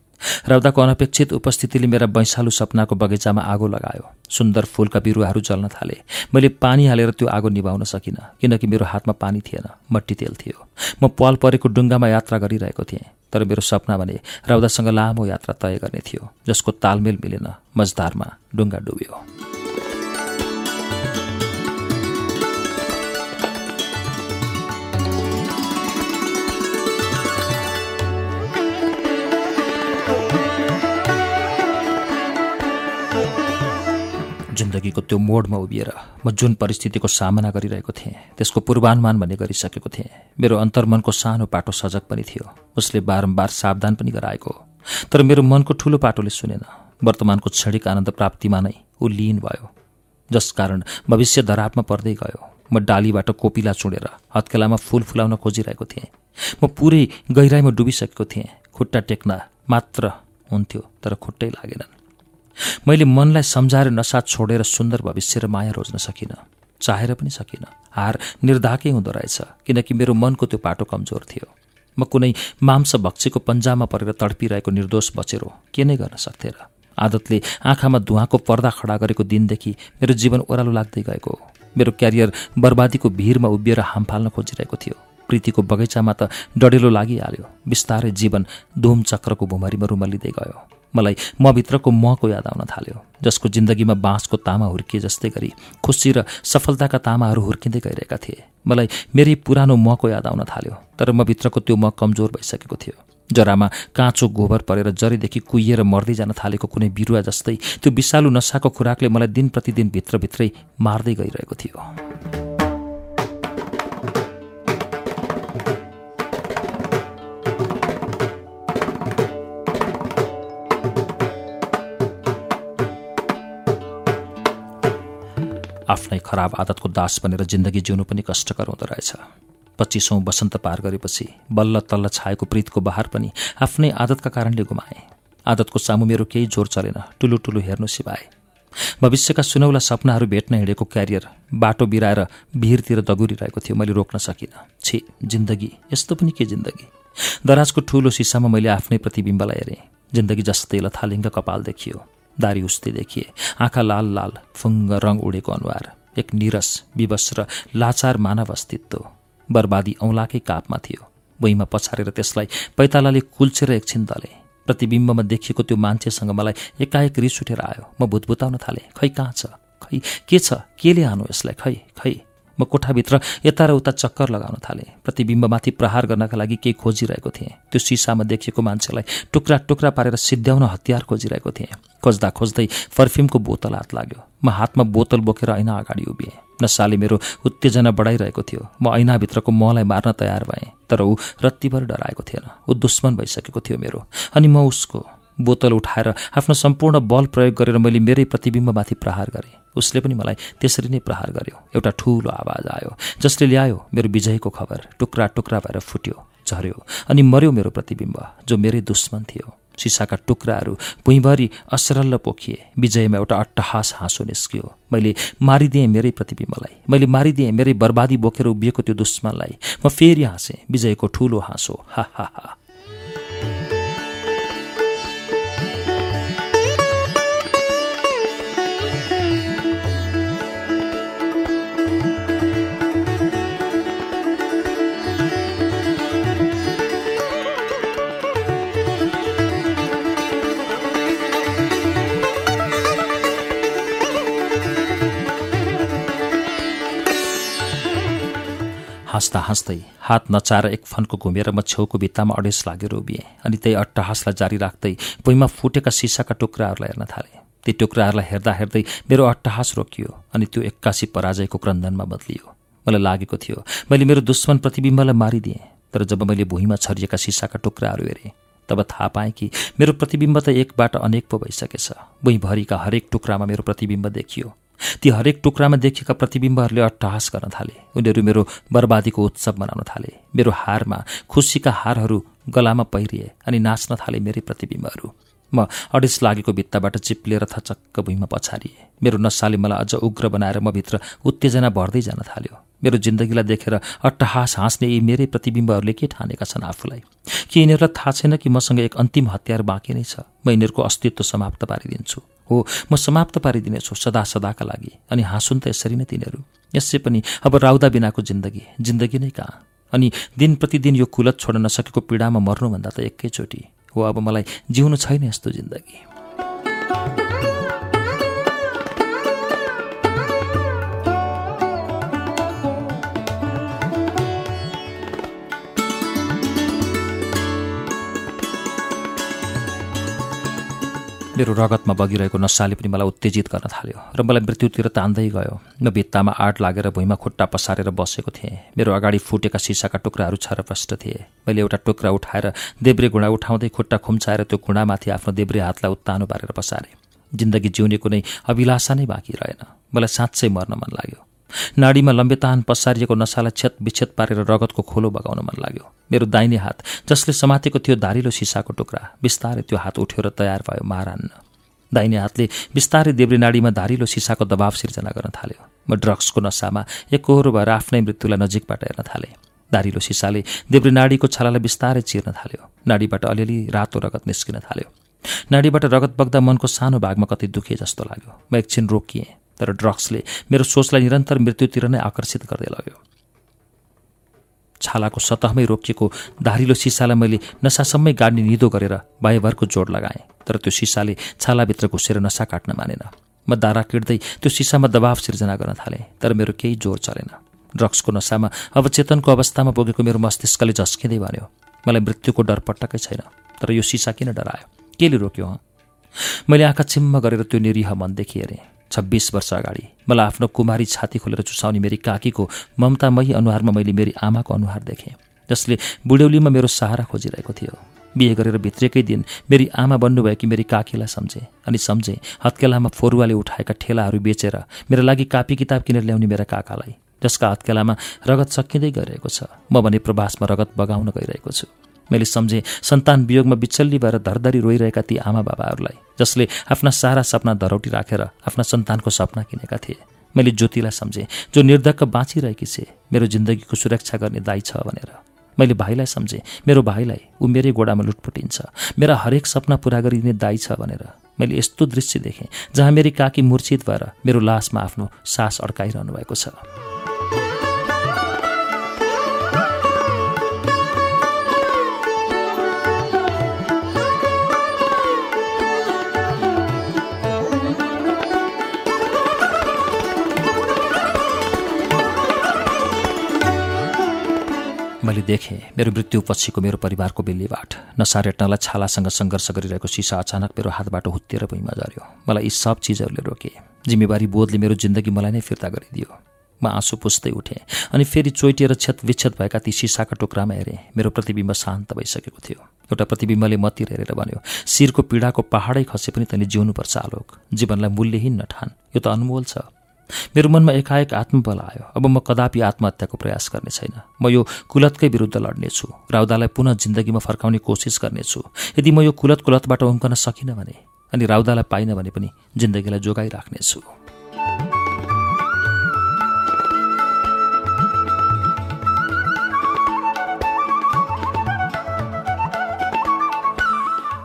राउदाको अनपेक्षित उपस्थितिले मेरा वैशालु सपनाको बगैँचामा आगो लगायो। सुन्दर फुलका बिरुवाहरू जल्न थाले। मैले पानी हालेर त्यो आगो निभाउन सकिनँ किनकि मेरो हातमा पानी थिएन मट्टी तेल थियो। म पाल परेको डुङ्गामा यात्रा गरिरहेको थिएँ तर मेरो सपना भने राउदासँग लामो यात्रा तय गर्ने थियो जसको तालमेल मिलेन मजदारमा डुङ्गा डुब्यो। जिन्दगीको त्यो मोडमा उभिएर म जुन परिस्थितिको सामना गरिरहेको थिएँ त्यसको पूर्वानुमान भन्ने गरिसकेको थिएँ। मेरो अन्तर्मनको सानो पाटो सजग पनि थियो। उसले बारम्बार सावधान पनि गराएको। तर मेरो मनको ठुलो पाटोले सुनेन। वर्तमानको क्षणिक आनन्द प्राप्तिमा नै ऊ लिन भयो। जसकारण भविष्य धरापमा पर्दै गयो। म डालीबाट कोपिला चुडेर हत्केलामा फुल फुलाउन खोजिरहेको थिएँ। म पुरै गहिराइमा डुबिसकेको थिएँ। खुट्टा टेक्न मात्र हुन्थ्यो तर खुट्टै लागेनन्। मैले मनलाई सम्झाएर नसाथ छोडेर सुन्दर भविष्य र माया रोज्न सकिनँ। चाहेर पनि सकिनँ। हार निर्धाकै हुँदो रहेछ किनकि मेरो मनको त्यो पाटो कमजोर थियो। म कुनै मांस भक्सीको पन्जामा परेर तडपिरहेको निर्दोष बचेर के नै गर्न सक्थेँ र? आदतले आँखामा धुवाको पर्दा खडा गरेको दिनदेखि मेरो जीवन ओह्रालो लाग्दै गएको मेरो क्यारियर बर्बादीको भिरमा उभिएर हाम फाल्न खोजिरहेको थियो। प्रीतिको बगैँचामा त डढेलो लागिहाल्यो। बिस्तारै जीवन धुम चक्रको भुमरीमा रुमलिँदै गयो। मलाई म भित्रको मको याद आउन थाल्यो जसको जिन्दगीमा बाँसको तामा हुर्किए जस्तै गरी खुसी र सफलताका तामाहरू हुर्किँदै गइरहेका थिए। मलाई मेरै पुरानो मको याद आउन थाल्यो तर म भित्रको त्यो म कमजोर भइसकेको थियो। जरामा काँचो गोबर परेर जरीदेखि कुहिएर मर्दै जान थालेको कुनै बिरुवा जस्तै त्यो विषालु नसाको खुराकले मलाई दिन प्रतिदिन भित्रभित्रै मार्दै गइरहेको थियो। आफ्नै खराब आदतको दास बनेर जिन्दगी जिउनु पनि कष्टकर हुँदो रहेछ। पच्चिसौँ वसन्त पार गरेपछि बल्ल तल्ल छाएको प्रीतको बहार पनि आफ्नै आदतका कारणले गुमाए। आदतको सामु मेरो केही जोर चलेन टुलु टुलु हेर्नु सिवाए भविष्यका सुनौला सपनाहरू भेट्न हिँडेको क्यारियर बाटो बिराएर भिरतिर दगुरिरहेको थियो मैले रोक्न सकिनँ। छि जिन्दगी यस्तो पनि के जिन्दगी? दराजको ठुलो सिसामा मैले आफ्नै प्रतिबिम्बलाई हेरेँ। जिन्दगी जस्तै लथालिङ्ग कपाल देखियो। दारी उस्तै देखिए आँखा लाल लाल फुङ्ग रङ उडेको अनुहार एक निरस विवश र लाचार मानव अस्तित्व बर्बादी औँलाकै कापमा थियो। भुइँमा पछारेर त्यसलाई पैतालाले कुल्चेर एकछिन दले प्रतिबिम्बमा देखिएको त्यो मान्छेसँग मलाई एकाएक रिस उठेर आयो। म भुतभुताउन थालेँ। खै कहाँ छ? खै के छ? केले आनु यसलाई? खै खै? म कोठाभित्र यता र उता चक्कर लगाउन थालेँ। प्रतिबिम्बमाथि प्रहार गर्नका लागि केही खोजिरहेको थिएँ। त्यो सिसामा देखिएको मान्छेलाई टुक्रा टुक्रा पारेर सिद्ध्याउन हतियार खोजिरहेको थिएँ। खोज्दा खोज्दै पर्फ्युमको बोतल हात लाग्यो। म हातमा बोतल बोकेर ऐना अगाडि उभिएँ। नसाले मेरो उत्तेजना बढाइरहेको थियो। म ऐनाभित्रको महलाई मार्न तयार भएँ तर ऊ रत्तिभर डराएको थिएन। ऊ दुश्मन भइसकेको थियो मेरो। अनि म उसको बोतल उठाएर आफ्नो सम्पूर्ण बल प्रयोग गरेर मैले मेरै प्रतिबिम्बमाथि प्रहार गरेँ। उसले पनि मलाई त्यसरी नै प्रहार गर्यो। एउटा ठुलो आवाज आयो जसले ल्यायो मेरो विजयको खबर टुक्रा टुक्रा भएर फुट्यो झर्यो अनि मर्यो मेरो प्रतिबिम्ब जो मेरै दुश्मन थियो। सिसाका टुक्राहरू भुइँभरि असरल्ल पोखिए। विजयमा एउटा अट्टहास हाँसो निस्कियो। मैले मारिदिएँ मेरै प्रतिबिम्बलाई। मैले मारिदिएँ मेरै बर्बादी बोकेर उभिएको त्यो दुश्मनलाई। म फेरि हाँसेँ विजयको ठुलो हाँसो हा हा हा। हाँस्दा हाँस्दै हात नचाएर एक फन्को घुमेर म छेउको भित्तामा अडेस लागेर उभिएँ अनि त्यही अट्टहासलाई जारी राख्दै भुइँमा फुटेका सिसाका टुक्राहरूलाई हेर्न थालेँ। ती टुक्राहरूलाई हेर्दा हेर्दै मेरो अट्टहास रोकियो अनि त्यो एक्कासी पराजयको क्रन्दनमा बदलियो। मलाई लागेको थियो मैले मेरो दुश्मन प्रतिबिम्बलाई मारिदिएँ तर जब मैले भुइँमा छरिएका सिसाका टुक्राहरू हेरेँ तब थाहा पाएँ कि मेरो प्रतिबिम्ब त एकबाट अनेक पो भइसकेछ। भुइँभरिका हरेक टुक्रामा मेरो प्रतिबिम्ब देखियो। ती हरेक टुक्रामा देखिएका प्रतिबिम्बहरूले अट्टहास गर्न थाले। उनीहरू मेरो बर्बादीको उत्सव मनाउन थाले। मेरो हारमा खुसीका हारहरू गलामा पहिरिए अनि नाच्न थाले मेरै प्रतिबिम्बहरू। म अडिस लागेको भित्ताबाट चिप्लिएर थचक्क भुइँमा पछारिए। मेरो नसाले मलाई अझ उग्र बनाएर म उत्तेजना बढ्दै जान थाल्यो। मेरो जिन्दगीलाई देखेर अट्टहास हाँस्ने यी मेरै प्रतिबिम्बहरूले के ठानेका छन् आफूलाई? कि यिनीहरूलाई थाहा छैन कि मसँग एक अन्तिम हतियार बाँकी नै छ? म यिनीहरूको अस्तित्व समाप्त पारिदिन्छु। हो म समाप्त पारिदिनेछु सदा सदाका लागि अनि हाँसुन् त यसरी नै तिनीहरू। यसै पनि अब राउदा बिनाको जिन्दगी जिन्दगी नै कहाँ? अनि दिन प्रतिदिन यो कुलत छोड्न नसकेको पीडामा मर्नुभन्दा त एकैचोटि। हो अब मलाई जिउनु छैन यस्तो जिन्दगी। मेरो रगतमा बगिरहेको नसाले पनि मलाई उत्तेजित गर्न थाल्यो र मलाई मृत्युतिर तान्दै गयो। म भित्तामा आट लागेर भुइँमा खुट्टा पसारेर बसेको थिएँ। मेरो अगाडि फुटेका सिसाका टुक्राहरू छरप्रष्ट थिए। मैले एउटा टुक्रा उठाएर देब्रे घुँडा उठाउँदै खुट्टा खुम्चाएर त्यो घुँडामाथि आफ्नो देब्रे हातलाई उत्तानो पारेर पसारेँ। जिन्दगी जिउने कुनै अभिलाषा नै बाँकी रहेन। मलाई साँच्चै मर्न मन लाग्यो। नाडीमा लम्बेतान पसारिएको नसालाई छेत विच्छेद पारेर रगतको खोलो बगाउन मन लाग्यो। मेरो दाहिने हात जसले समातेको थियो धारिलो सिसाको टुक्रा बिस्तारै त्यो हात उठ्यो र तयार भयो मारान्न दाहिने हातले बिस्तारै देब्रे नाडीमा धारिलो सिसाको दबाव सिर्जना गर्न थाल्यो। म ड्रग्सको नसामा एकहोरो भएर आफ्नै मृत्युलाई नजिकबाट हेर्न थालेँ। धारिलो सिसाले देब्रे नाडीको छालालाई बिस्तारै चिर्न थाल्यो। नाडीबाट अलिअलि रातो रगत निस्किन थाल्यो। नाडीबाट रगत बग्दा मनको सानो भागमा कति दुखे जस्तो लाग्यो। म एकछिन रोकिएँ। तर ड्रग्सले मेरो सोचलाई निरन्तर मृत्युतिर नै आकर्षित गर्दै लग्यो। छालाको सतहमै रोकिएको धारिलो सिसालाई मैले नसासम्मै गाड्ने निदो गरेर बाह्यभरको जोड लगाएँ तर त्यो सिसाले छालाभित्र घुसेर नसा काट्न मानेन। म दारा किड्दै त्यो सिसामा दबाव सिर्जना गर्न थालेँ तर मेरो केही जोर चलेन। ड्रग्सको नसामा अवचेतनको अवस्थामा पुगेको मेरो मस्तिष्कले झस्किँदै भन्यो मलाई मृत्युको डर पटक्कै छैन तर यो सिसा किन डरायो? केले रोक्यो मैले आँखा चिम्म गरेर त्यो निरीह मनदेखि हेरेँ। छब्बिस वर्ष अगाडि। मलाई आफ्नो कुमारी छाती खोलेर चुसाउने मेरी काकीको ममतामयी अनुहारमा मैले मेरी आमाको अनुहार देखेँ। जसले बुढ्यौलीमा मेरो सहारा खोजिरहेको थियो। बिहे गरेर भित्रेकै दिन मेरी आमा बन्नुभएकी मेरी काकीलाई सम्झेँ अनि सम्झेँ हत्केलामा फोरुवाले उठाएका ठेलाहरू बेचेर मेरो लागि कापी किताब किनेर ल्याउने मेरा काकालाई जसका हत्केलामा रगत सकिँदै गइरहेको छ। म भने प्रवासमा रगत बगाउन गइरहेको छु। मैले सम्झेँ सन्तान वियोगमा बिचल्ली भएर धरधरी रोइरहेका ती आमा बाबाहरूलाई जसले आफ्ना सारा सपना धरौटी राखेर आफ्ना सन्तानको सपना किनेका थिए। मैले ज्योतिलाई सम्झेँ जो निर्धक्क बाँचिरहेकी छे मेरो जिन्दगीको सुरक्षा गर्ने दाई छ भनेर। मैले भाइलाई सम्झेँ मेरो भाइलाई ऊ मेरै गोडामा लुटपुटिन्छ मेरा हरेक सपना पुरा गरिदिने दाई छ भनेर। मैले यस्तो दृश्य देखेँ जहाँ मेरी काकी मूर्छित भएर मेरो लासमा आफ्नो सास अड्काइरहनु भएको छ। मैले देखेँ मेरो मृत्यु पछिको मेरो परिवारको बेलीबाट नसा रेट्नलाई छालासँग सङ्घर्ष गरिरहेको सिसा अचानक मेरो हातबाट हुत्तिएर भुइँमा झऱ्यो। मलाई यी सब चिजहरूले रोके। जिम्मेवारी बोधले मेरो जिन्दगी मलाई नै फिर्ता गरिदियो। म आँसु पुस्दै उठेँ अनि फेरि चोइटिएर छेत विच्छेद भएका ती सिसाका टुक्रामा हेरेँ। मेरो प्रतिबिम्ब शान्त भइसकेको थियो। एउटा प्रतिबिम्बले मतिर हेरेर भन्यो शिरको पीडाको पहाडै खसे पनि तैँले जिउनुपर्छ आलोक। जीवनलाई मूल्यहीन नठान। यो त अनमोल छ। मेरो मनमा एकाएक आत्मबल आयो। अब म कदापि आत्महत्याको प्रयास गर्ने छैन। म यो कुलतकै विरुद्ध लड्नेछु राउदालाई पुनः जिन्दगीमा फर्काउने कोसिस गर्नेछु। यदि म यो कुलत कुलतबाट उम्कन सकिनँ भने अनि राउदालाई पाइनँ भने पनि जिन्दगीलाई जोगाइराख्नेछु।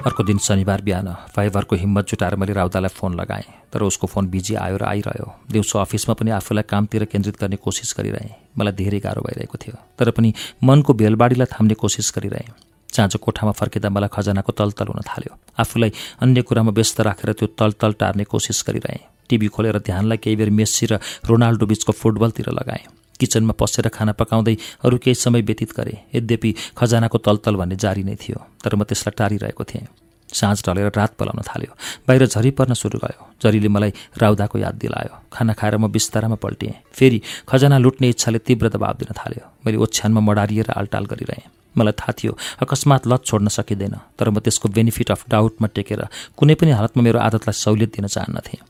अर्को दिन शनिबार बिहान फाइभरको हिम्मत जुटाएर मैले राउदालाई फोन लगाएँ तर उसको फोन बिजी आयो र आइरह्यो। दिउँसो अफिसमा पनि आफूलाई कामतिर केन्द्रित गर्ने कोसिस गरिरहेँ। मलाई धेरै गाह्रो भइरहेको थियो तर पनि मनको बेलबाडीलाई थाम्ने कोसिस गरिरहेँ। चाँजो कोठामा फर्किँदा मलाई खजनाको तलतल हुन थाल्यो। आफूलाई अन्य कुरामा व्यस्त राखेर त्यो तलतल टार्ने कोसिस गरिरहेँ। टिभी खोलेर ध्यानलाई केही बेर मेस्सी र रोनाल्डो बिचको फुटबलतिर लगाएँ। किचनमा पसेर खाना पकाउँदै अरू केही समय व्यतीत गरेँ। यद्यपि खजानाको तलतल भन्ने जारी नै थियो तर म त्यसलाई टारिरहेको थिएँ। साँझ ढलेर रात पलाउन थाल्यो। बाहिर झरी पर्न सुरु भयो झरीले मलाई राउदाको याद दिलायो। खाना खाएर म बिस्तारामा पल्टिएँ। फेरि खजाना लुट्ने इच्छाले तीव्र दबाब दिन थाल्यो। मैले ओछ्यानमा मडारिएर आलटाल गरिरहेँ। मलाई थाहा थियो अकस्मात लत छोड्न सकिँदैन तर म त्यसको बेनिफिट अफ डाउटमा टेकेर कुनै पनि हालतमा मेरो आदतलाई सहुलियत दिन चाहन्नथेँ।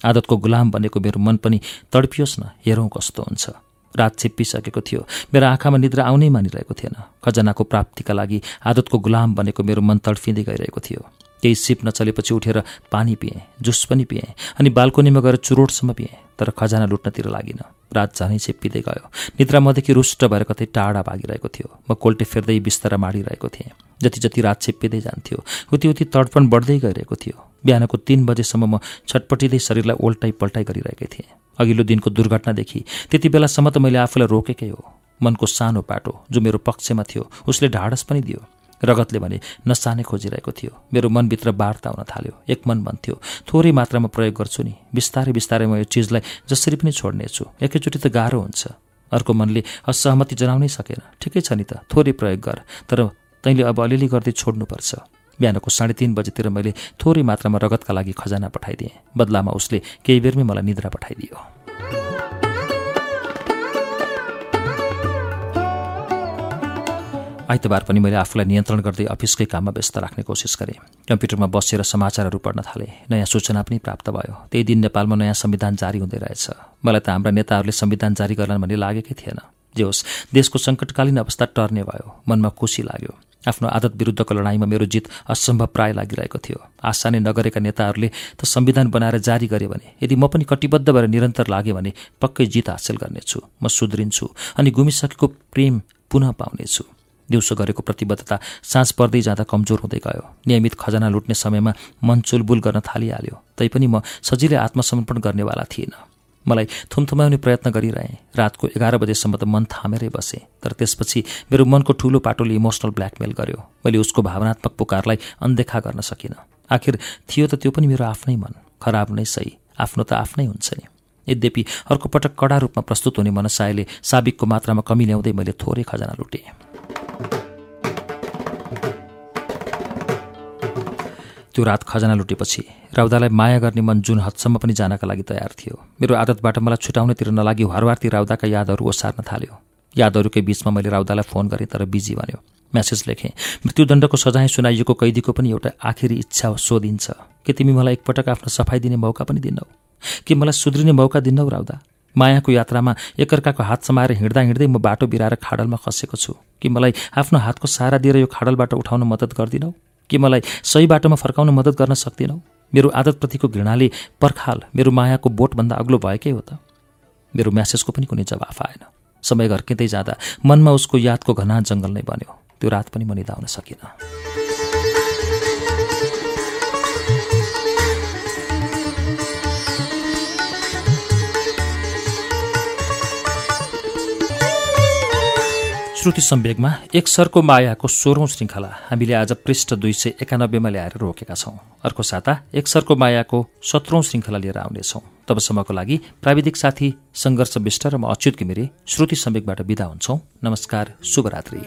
आदतको गुलाम बनेको मेरो मन पनि तडपियोस् न हेरौँ कस्तो हुन्छ। रात छिप्पिसकेको थियो। मेरो आँखामा निद्रा आउनै मानिरहेको थिएन। खजनाको प्राप्तिका लागि आदतको गुलाम बनेको मेरो मन तडफिँदै गइरहेको थियो। केही सिप नचलेपछि उठेर पानी पिएँ जुस पनि पिएँ अनि बाल्कोनीमा गएर चुरोटसम्म पिएँ तर खजाना लुट्नतिर लागिनँ। रात झनै छिप्पिँदै गयो। निद्रा मदेखि रुष्ट भएर कतै टाढा भागिरहेको थियो। म कोल्टे फेर्दै बिस्तारा माडिरहेको थिएँ। जति जति रात छिप्पिँदै जान्थ्यो उति उति तडपन बढ्दै गइरहेको थियो। बिहानको तिन बजेसम्म म छटपटिँदै शरीरलाई ओल्टाइ पल्टाइ गरिरहेकै थिएँ। अघिल्लो दिनको दुर्घटनादेखि त्यति बेलासम्म त मैले आफूलाई रोकेकै हो। मनको सानो पाटो जो मेरो पक्षमा थियो उसले ढाडस पनि दियो। रगतले भने नसाने खोजिरहेको थियो। मेरो मनभित्र वार्ता हुन थाल्यो। एक मन भन्थ्यो थोरै मात्रामा प्रयोग गर्छु नि। बिस्तारै बिस्तारै म यो चिजलाई जसरी पनि छोड्नेछु। एकैचोटि त गाह्रो हुन्छ अर्को मनले असहमति जनाउनै सकेन। ठिकै छ नि त। थोरै प्रयोग गर। तर तैँले अब अलिअलि गर्दै छोड्नुपर्छ। बिहानको साढे तिन बजेतिर मैले थोरै मात्रामा रगतका लागि खजाना पठाइदिएँ। बदलामा उसले केही बेरमै मलाई निद्रा पठाइदियो। आइतबार पनि मैले आफूलाई नियन्त्रण गर्दै अफिसकै काममा व्यस्त राख्ने कोसिस गरेँ। कम्प्युटरमा बसेर समाचारहरू पढ्न थालेँ। नयाँ सूचना पनि प्राप्त भयो। त्यही दिन नेपालमा नयाँ संविधान जारी हुँदै रहेछ। मलाई त हाम्रा नेताहरूले संविधान जारी गर्लान् भन्ने लागेकै थिएन। जे होस् देशको सङ्कटकालीन अवस्था टर्ने भयो। मनमा खुसी लाग्यो। आफ्नो आदत विरुद्धको लडाइँमा मेरो जित असम्भव प्राय लागिरहेको थियो। आशा नै नगरेका नेताहरूले त संविधान बनाएर जारी गरे भने यदि म पनि कटिबद्ध भएर निरन्तर लागेँ भने पक्कै जित हासिल गर्नेछु। म सुध्रिन्छु अनि गुमिसकेको प्रेम पुनः पाउनेछु। दिउँसो गरेको प्रतिबद्धता साँझ पर्दै जाँदा कमजोर हुँदै गयो। नियमित खजना लुट्ने समयमा मन चुलबुल गर्न थालिहाल्यो। तैपनि म सजिलै आत्मसमर्पण गर्नेवाला थिइनँ मलाई थुमथुमाउने प्रयत्न गरिरहेँ। रातको एघार बजेसम्म त मन थामेरै बसेँ तर त्यसपछि मेरो मनको ठुलो पाटोले इमोसनल ब्ल्याकमेल गर्यो। मैले उसको भावनात्मक पुकारलाई अनदेखा गर्न सकिनँ। आखिर थियो त त्यो पनि मेरो आफ्नै मन। खराब नै सही आफ्नो त आफ्नै हुन्छ नि। यद्यपि अर्को पटक कडा रूपमा प्रस्तुत हुने मनसायले साबिकको मात्रामा कमी ल्याउँदै मैले थोरै खजना लुटेँ। त्यो रात खजना लुटेपछि राउदालाई माया गर्ने मन जुन हदसम्म पनि जानका लागि तयार थियो मेरो आदतबाट मलाई छुटाउनेतिर नलागी हरवारती राउदाका यादहरू ओसार्न थाल्यो। यादहरूकै बिचमा मैले राउदालाई फोन गरेँ तर बिजी भन्यो। म्यासेज लेखेँ मृत्युदण्डको सजाय सुनाइएको कैदीको पनि एउटा आखिरी इच्छा सोधिन्छ। के तिमी मलाई एकपटक आफ्नो सफाइ दिने मौका पनि दिन्नौ कि मलाई सुध्रिने मौका दिन्नौ राउदा? मायाको यात्रामा एकअर्काको हात समाएर हिँड्दा हिँड्दै म बाटो बिराएर खाडलमा खसेको छु। कि मलाई आफ्नो हातको सहारा दिएर यो खाडलबाट उठाउन मद्दत गरिदिनौ? के मलाई सही बाटोमा फर्काउन मद्दत गर्न सक्दिनौ? मेरो आदतप्रतिको घृणाले पर्खाल मेरो मायाको बोटभन्दा अग्लो भएकै हो त। मेरो म्यासेजको पनि कुनै जवाफ आएन। समय घर्किँदै जाँदा मनमा उसको यादको घना जङ्गल नै बन्यो। त्यो रात पनि म निधाउन सकिनँ। श्रुति सम्वेगमा एक सरको मायाको सोह्रौं श्रृङ्खला हामीले आज पृष्ठ दुई सय एकानब्बेमा ल्याएर रोकेका छौँ। अर्को साता एक सरको मायाको सत्रौं श्रृङ्खला लिएर आउनेछौँ। तबसम्मको लागि प्राविधिक साथी सङ्घर्ष विष्ट र म अच्युत घिमिरे श्रुति सम्वेकबाट विदा हुन्छौँ। नमस्कार शुभरात्री।